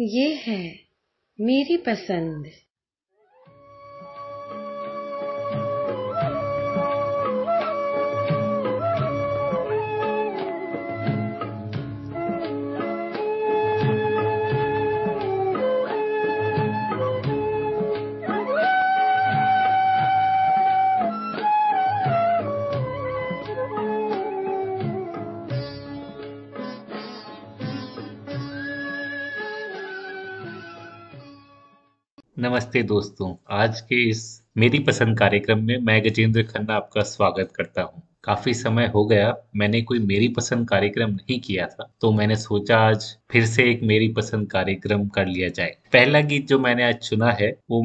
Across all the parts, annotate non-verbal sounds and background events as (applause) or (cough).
ये है मेरी पसंद। नमस्ते दोस्तों, आज के इस मेरी पसंद कार्यक्रम में मैं गजेंद्र खन्ना आपका स्वागत करता हूँ। काफ़ी समय हो गया, मैंने कोई मेरी पसंद कार्यक्रम नहीं किया था तो मैंने सोचा आज फिर से एक मेरी पसंद कार्यक्रम कर लिया जाए। पहला गीत जो मैंने आज चुना है, वो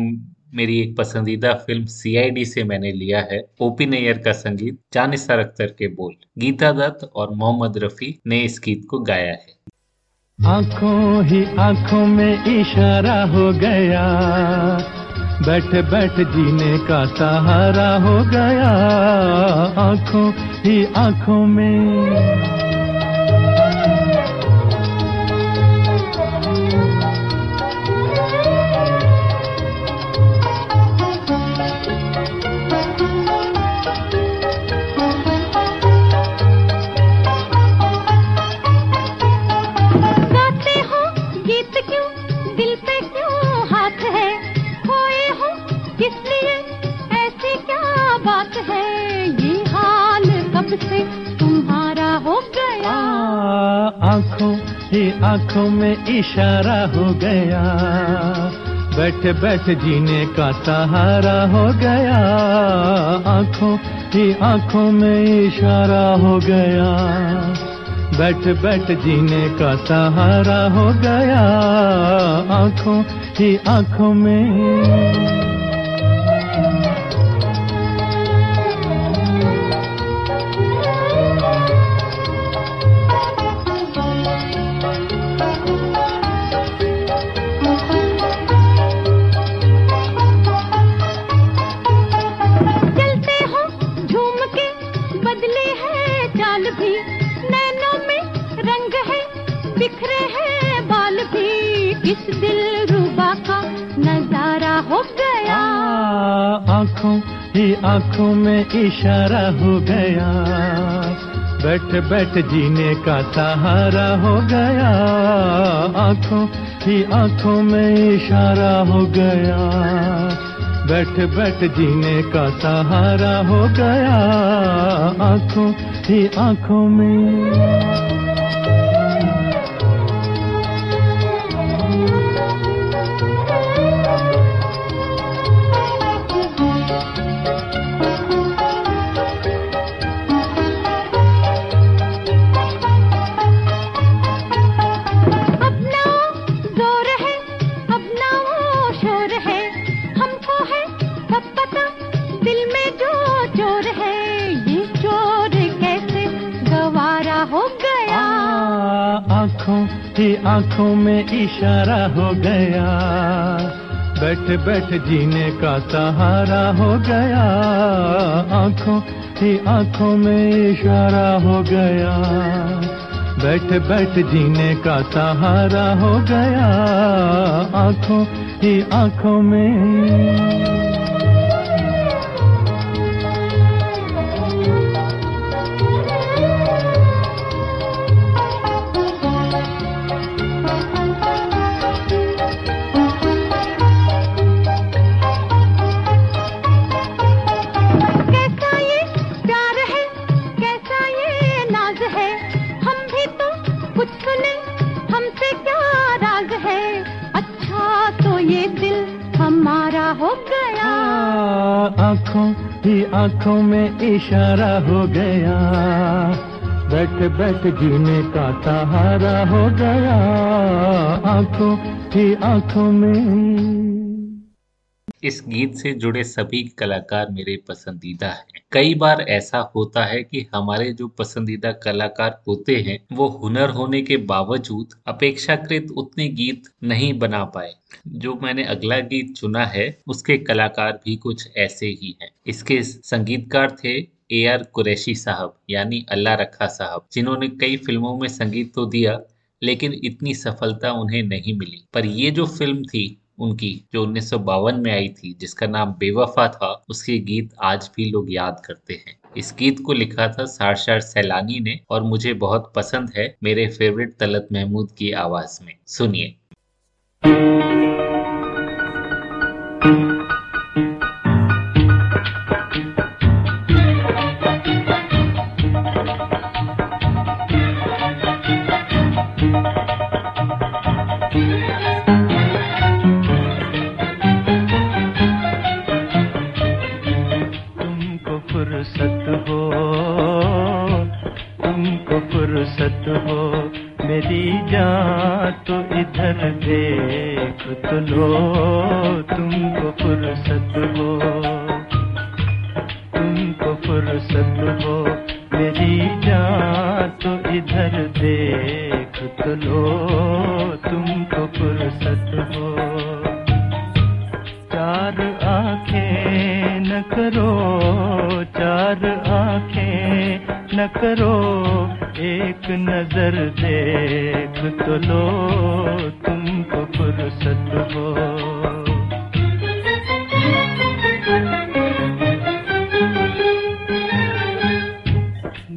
मेरी एक पसंदीदा फ़िल्म सीआईडी से मैंने लिया है ओपी नैयर का संगीत, जानिसार अख्तर के बोल। गीता दत्त और मोहम्मद रफी ने इस गीत को गाया है। आँखों ही आँखों में इशारा हो गया। बैठ बैठ जीने का सहारा हो गया। आँखों ही आँखों में आँखों ही आँखों में इशारा हो गया। बैठ बैठ जीने का सहारा हो गया। आँखों ही आँखों में इशारा हो गया। बैठ बैठ जीने का सहारा हो गया। आँखों ही आँखों में आँखों ही आँखों में इशारा हो गया। बैठ बैठ जीने का सहारा हो गया। आँखों ही आँखों में इशारा हो गया। बैठ बैठ जीने का सहारा हो गया। आँखों ही आँखों में की आँखों में इशारा हो गया। बैठ बैठ जीने का सहारा हो गया। आँखों की आँखों में इशारा हो गया। बैठ बैठ जीने का सहारा हो गया। आँखों की आँखों में आँखों में इशारा हो गया। बैठ बैठ जीने का सहारा हो गया। आँखों की आँखों में इस गीत से जुड़े सभी कलाकार मेरे पसंदीदा हैं। कई बार ऐसा होता है कि हमारे जो पसंदीदा कलाकार होते हैं, वो हुनर होने के बावजूद अपेक्षाकृत उतने गीत नहीं बना पाए। जो मैंने अगला गीत चुना है, उसके कलाकार भी कुछ ऐसे ही हैं। इसके संगीतकार थे ए आर कुरैशी साहब, यानी अल्लाह रखा साहब, जिन्होंने कई फ़िल्मों में संगीत तो दिया, लेकिन इतनी सफलता उन्हें नहीं मिली। पर ये जो फ़िल्म थी उनकी, जो उन्नीस सौ बावन में आई थी, जिसका नाम बेवफा था, उसके गीत आज भी लोग याद करते हैं। इस गीत को लिखा था सारशार सैलानी ने, और मुझे बहुत पसंद है मेरे फेवरेट तलत महमूद की आवाज़ में। सुनिए। सुनो लो तुमको फुर्सत हो, तुमको फुर्सत हो, मेरी जान तो इधर देख तो लो, तुमको फुर्सत हो। चार आँखें न करो, चार आँखें न करो, एक नज़र देख तो लो, तुमको फुर्सत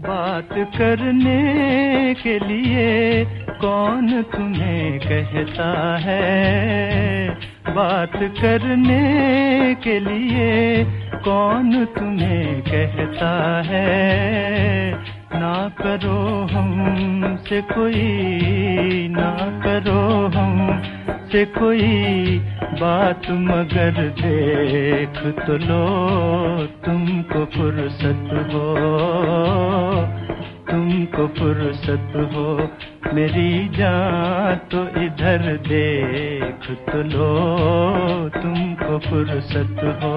बात करने के लिए कौन तुम्हें कहता है? बात करने के लिए कौन तुम्हें कहता है? ना करो हम से कोई, ना करो हम से कोई बात मगर देख तो लो, तुमको फुर्सत हो, तुमको फुर्सत हो। मेरी जान तो इधर देख तो लो, तुमको फुर्सत हो।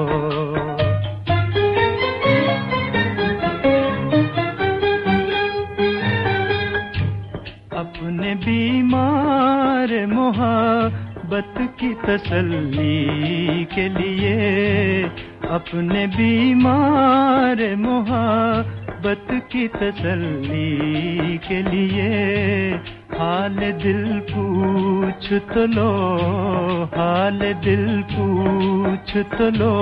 अपने बीमार मोहा मोहब्बत की तसल्ली के लिए अपने बीमार मोहब्बत की तसल्ली के लिए हाल दिल पूछ तो लो, हाल दिल पूछ तो लो,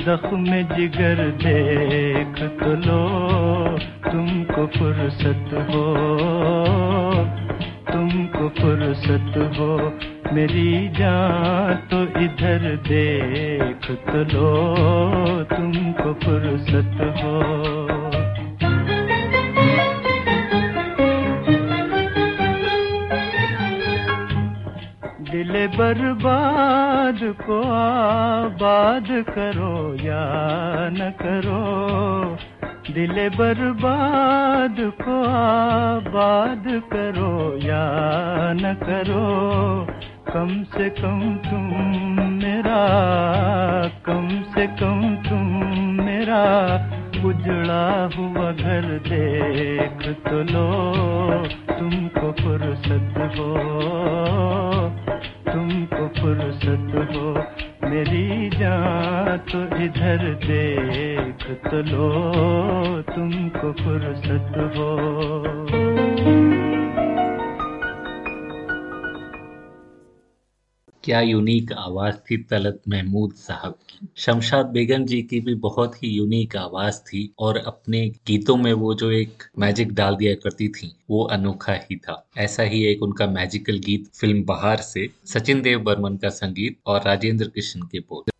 जख्म जिगर देख तो लो, तुमको फुर्सत हो, तुमको फुर्सत हो। मेरी जान तो इधर देख तो लो, तुमको फुर्सत हो। दिल बर्बाद को आबाद करो या न करो, दिल बर्बाद को आबाद करो या न करो। कम से कम तुम मेरा, कम से कम तुम मेरा। उजड़ा हुआ घर देख तो लो, तुमको फुर्सत हो, तुमको फुर्सत हो। मेरी जान तो इधर देख तो लो, तुमको फुर्सत हो। क्या यूनिक आवाज़ थी तलत महमूद साहब की? शमशाद बेगम जी की भी बहुत ही यूनिक आवाज़ थी और अपने गीतों में वो जो एक मैजिक डाल दिया करती थी, वो अनोखा ही था। ऐसा ही एक उनका मैजिकल गीत फ़िल्म बहार से सचिन देव बर्मन का संगीत और राजेंद्र कृष्ण के बोल।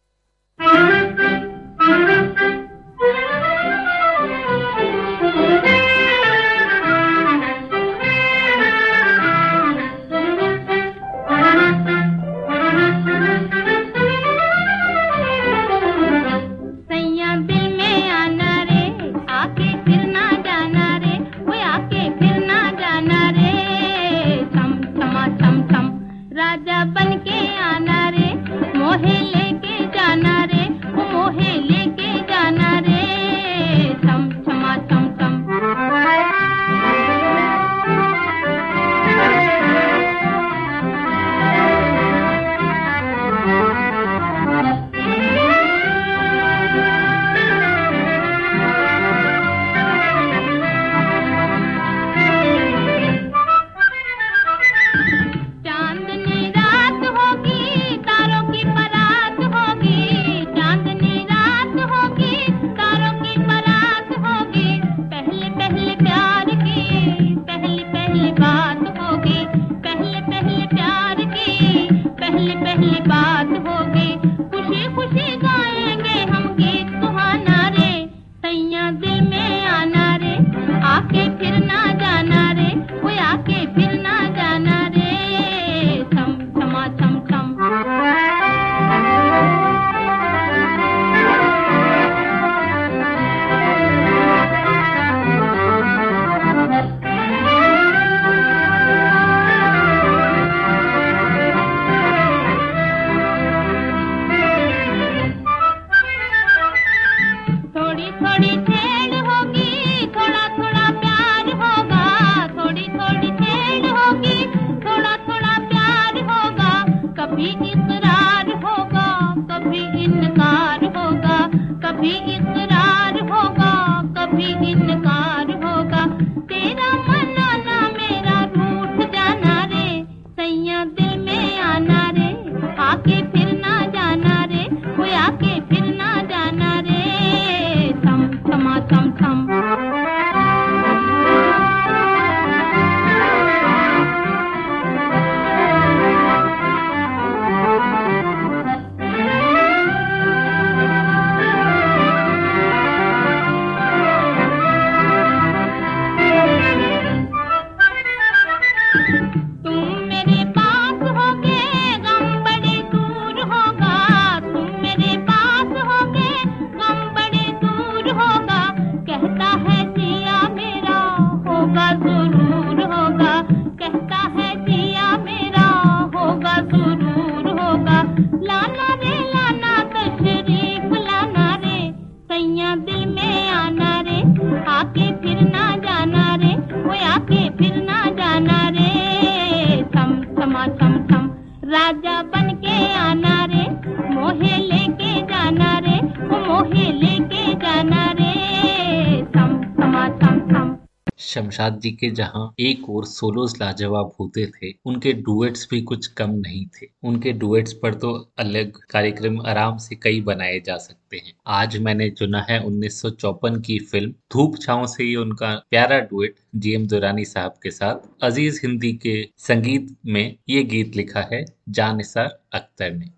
शमशाद जी के जहाँ एक और सोलोस लाजवाब होते थे, उनके डुएट्स भी कुछ कम नहीं थे। उनके डुएट्स पर तो अलग कार्यक्रम आराम से कई बनाए जा सकते हैं। आज मैंने चुना है उन्नीस की फ़िल्म धूप छाओ से ही उनका प्यारा डुएट जीएम दुरानी साहब के साथ। अज़ीज़ हिंदी के संगीत में ये गीत लिखा है जान अख्तर ने।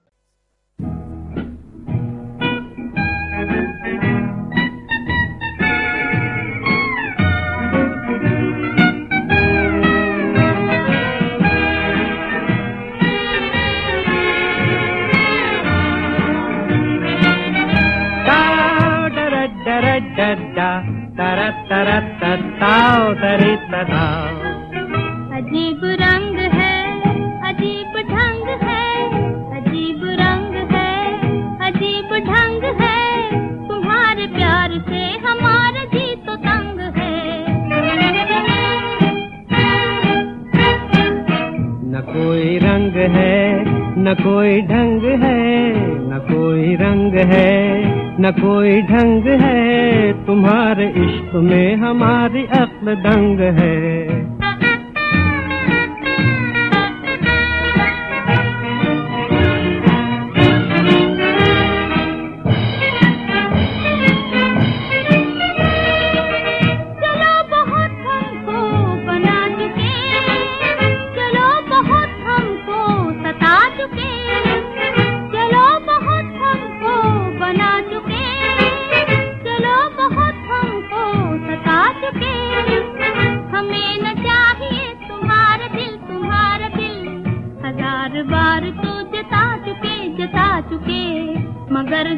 कोई ढंग है तुम्हारे इश्क में हमारी अक्ल दंग है।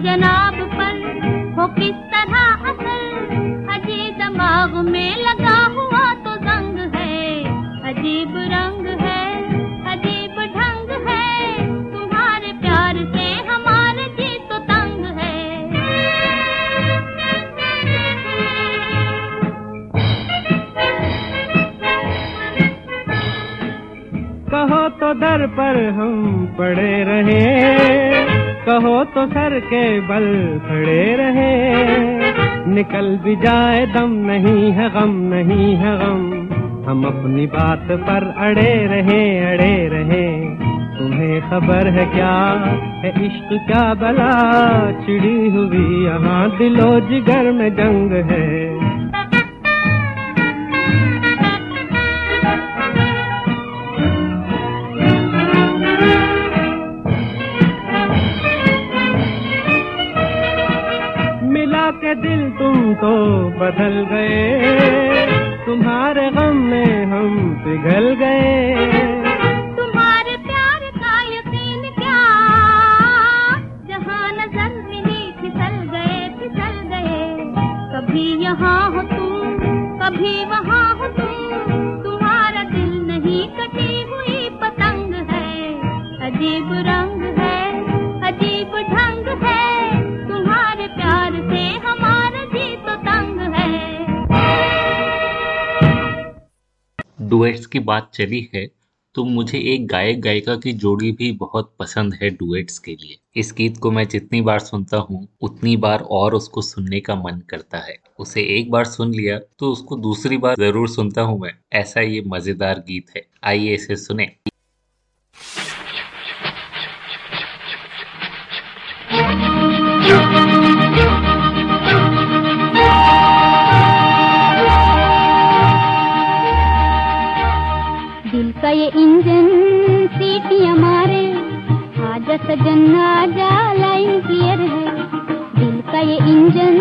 जनाब पर वो किस तरह असर अजीब दमाग में लगा हुआ तो दंग है। अजीब रंग है, अजीब ढंग है। तुम्हारे प्यार से हमारे जी तो तंग है। कहो तो दर पर हम पड़े रहे। के बल खड़े रहे। निकल भी जाए दम नहीं है, गम नहीं है, गम। हम अपनी बात पर अड़े रहे अड़े रहे। तुम्हें खबर है क्या? है इश्क क्या बला? चिड़ी हुई यहाँ दिलो जिगर में जंग है। बदल गए। तुम्हारे गम में हम पिघल गए। तुम्हारे प्यार का यकीन क्या? जहाँ नज़र मिली फिसल गए फिसल गए। कभी यहाँ हो तुम, कभी वहाँ हो तुम। तुम्हारा दिल नहीं कटी हुई पतंग है, अजीब रंग है डुएट्स की बात चली है तो मुझे एक गायक गायिका की जोड़ी भी बहुत पसंद है डुएट्स के लिए। इस गीत को मैं जितनी बार सुनता हूँ, उतनी बार और उसको सुनने का मन करता है। उसे एक बार सुन लिया तो उसको दूसरी बार ज़रूर सुनता हूँ मैं। ऐसा ये मज़ेदार गीत है। आइए इसे सुने। सजन आजा लाइन क्लियर है। दिल का ये इंजन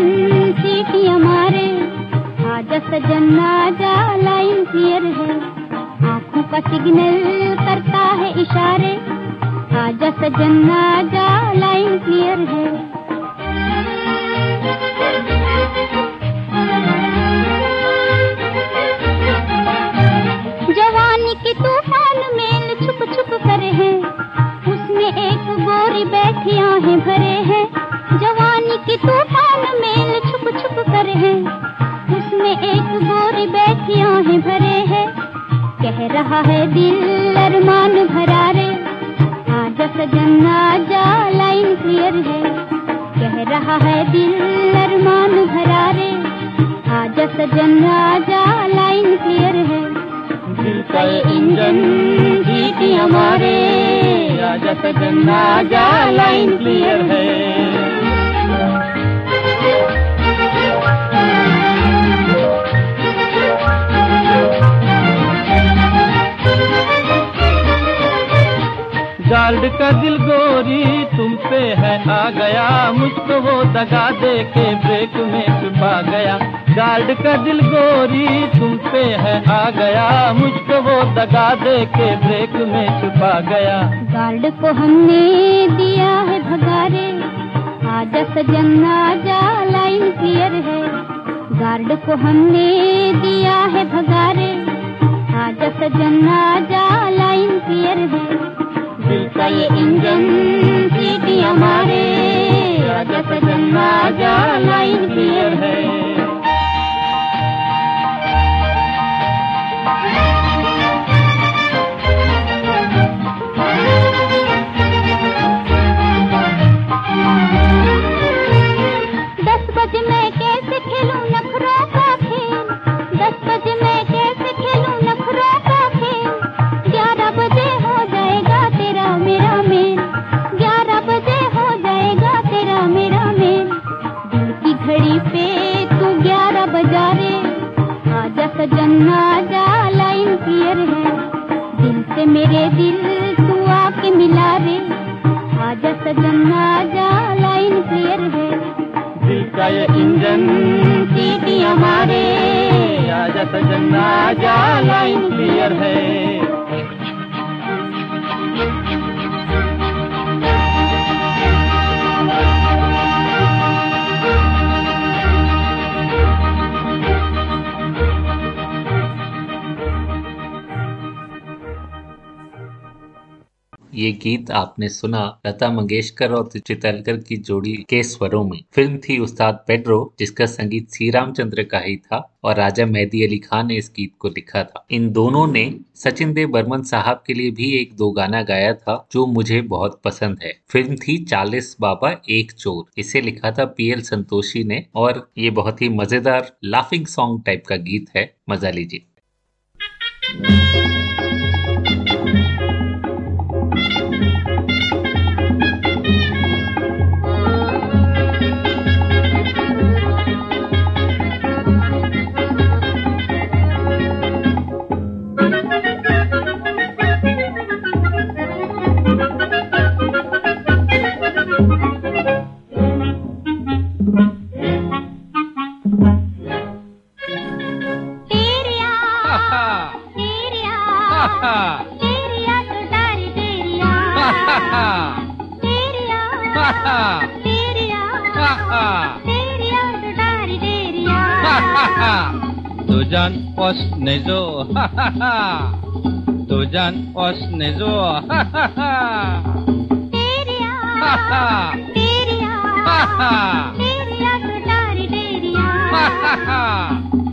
सीटियाँ मारे आजा सजन आजा लाइन क्लियर है। आँखों का सिग्नल करता है इशारे। आजा सजन आजा लाइन क्लियर है। जवानी के तूफ़ान रहा है दिल अरमान भरा रे। आजा सजन आजा लाइन क्लियर है। कह रहा है दिल अरमान भरा रे। आजा सजन आजा लाइन क्लियर है। इंजन सीटियाँ मारे आजा सजन आजा लाइन क्लियर है। गार्ड का दिल गोरी तुम पे है। आ गया, मुझको वो दगा दे के ब्रेक में छुपा गया। गार्ड का दिल गोरी तुम पे है। आ गया, मुझको वो दगा दे के ब्रेक में छुपा गया। गार्ड को हमने दिया है भगारे। आजा सजन जा लाइन क्लियर है। गार्ड को हमने दिया है भगारे। आजा सजन जा लाइन क्लियर है। ये इंजन सीटी हमारे जन्मा जा लाइन क्लियर है। सजन लाइन क्लियर है। दिल से मेरे दिल तू आके मिला रे। आजा सजन, आजा, लाइन क्लियर है। दिल का ये इंजन सीटियाँ मारे आजा सजन, आजा, लाइन क्लियर है। ये गीत आपने सुना लता मंगेशकर और चितलकर की जोड़ी के स्वरों में। फ़िल्म थी उस्ताद पेड्रो, जिसका संगीत सी रामचंद्र का ही था और राजा मेहदी अली खान ने इस गीत को लिखा था। इन दोनों ने सचिन देव बर्मन साहब के लिए भी एक दो गाना गाया था, जो मुझे बहुत पसंद है। फ़िल्म थी चालीस बाबा एक चोर। इसे लिखा था पीएल संतोषी ने और ये बहुत ही मज़ेदार लाफिंग सॉन्ग टाइप का गीत है। मज़ा लीजिए। Tujan pos nezo तेरिया तेरिया तेरिया डुडारी डेरिया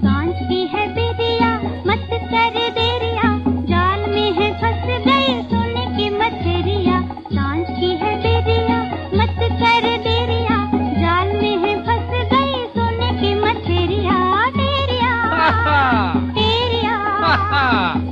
साँझ की है बेरिया मत कर देरिया जाल में है फंस गए सोने की मछरिया साँझ की है बेरिया मत कर देरिया जाल में है फंस गए सोने की मछरिया डेरिया डेरिया डेरिया सुतारी डेरिया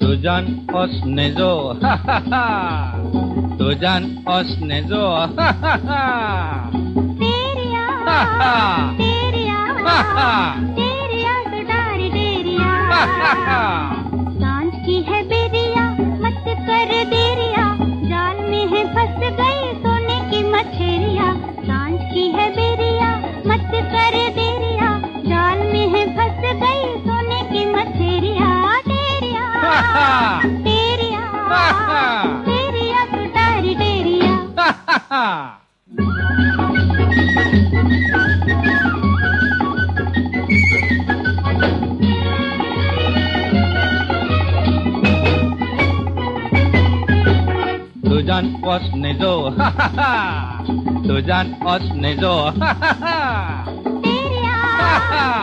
Tujan pos nezo Tujan pos nezo डेरिया डेरिया डेरिया सुतारी डेरिया साँझ की है बेरिया मत कर देरिया। जाल में है फंस गई सोने की मछेरिया साँझ की है बेरिया मत कर देरिया। जाल में है फंस गई सोने की मछरिया डेरिया (laughs) (laughs) (laughs) nezo डेरिया डेरिया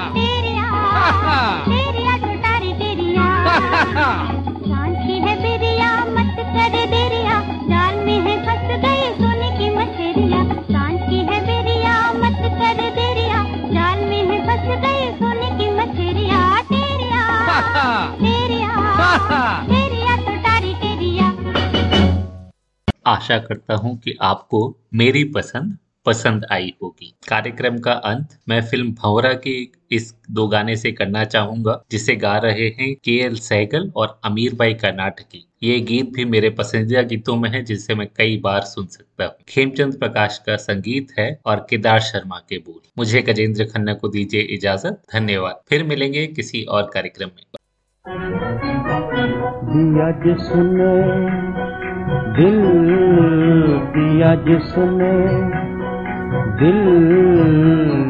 आशा करता हूँ कि आपको मेरी पसंद पसंद आई होगी। कार्यक्रम का अंत मैं फ़िल्म भंवरा के इस दो गाने से करना चाहूँगा, जिसे गा रहे हैं के एल सहगल और अमीर भाई कर्नाटकी। ये गीत भी मेरे पसंदीदा गीतों में है जिसे मैं कई बार सुन सकता हूँ। खेमचंद प्रकाश का संगीत है और केदार शर्मा के बोल। मुझे गजेंद्र खन्ना को दीजिए इजाज़त। धन्यवाद। फिर मिलेंगे किसी और कार्यक्रम में। दिया दिल दिया जिसने, दिल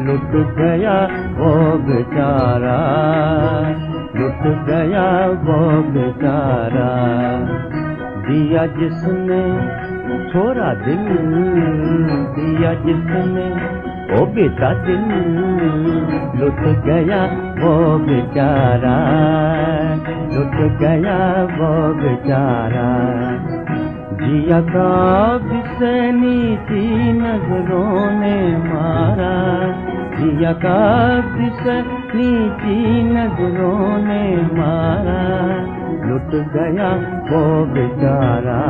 लुट गया वो बेचारा, लुट गया वो बेचारा। दिया जिसने, छोरा दिल दिया जिसने ओ बेटा दिल लुट गया वो बेचारा, लुट गया वो बेचारा। जिया का विषय नीति नज़रों ने मारा। जिया का विषय नीति नज़रों ने मारा। लुट गया वो बेचारा,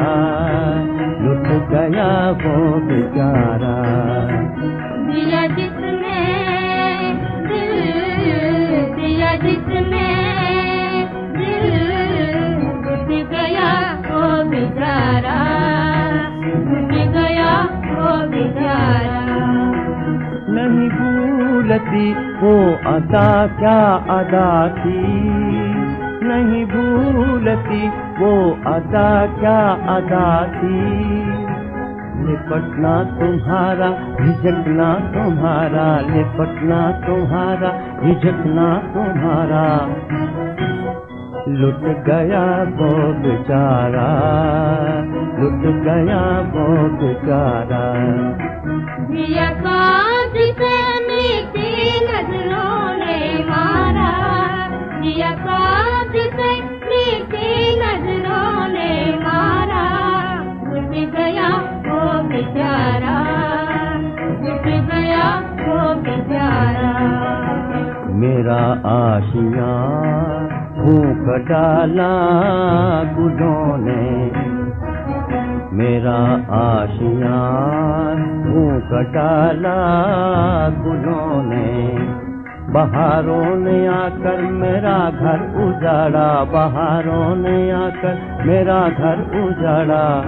लुट गया वो बेचारा। दिया जिसने दिल दिया जिसने भूलती वो अदा क्या अदा थी नहीं भूलती, वो अदा क्या अदा थी लिपटना तुम्हारा झिझकना तुम्हारा लिपटना तुम्हारा झिझकना तुम्हारा। लुट गया वो बेचारा, लुट गया वो बेचारा। आशिया भूख डाला गुदों ने। मेरा आशिया भूख डाला गुदों ने। बहारों ने आकर मेरा घर उजाड़ा, बहारों ने आकर मेरा घर उजाड़ा।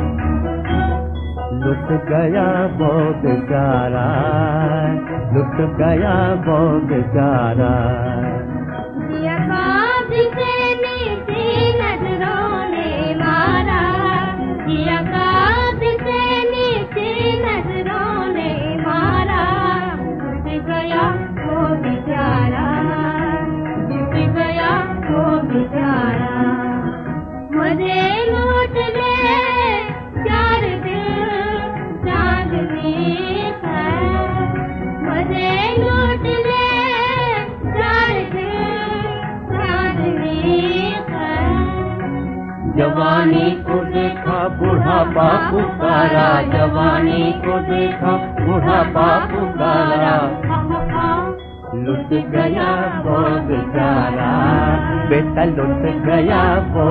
लुट गया बहुत प्यारा, लुट गया बहुत प्यारा। mañana. देखा बुढ़ापा पुकारा लुट गया वो बेचारा बेटा लुट गया वो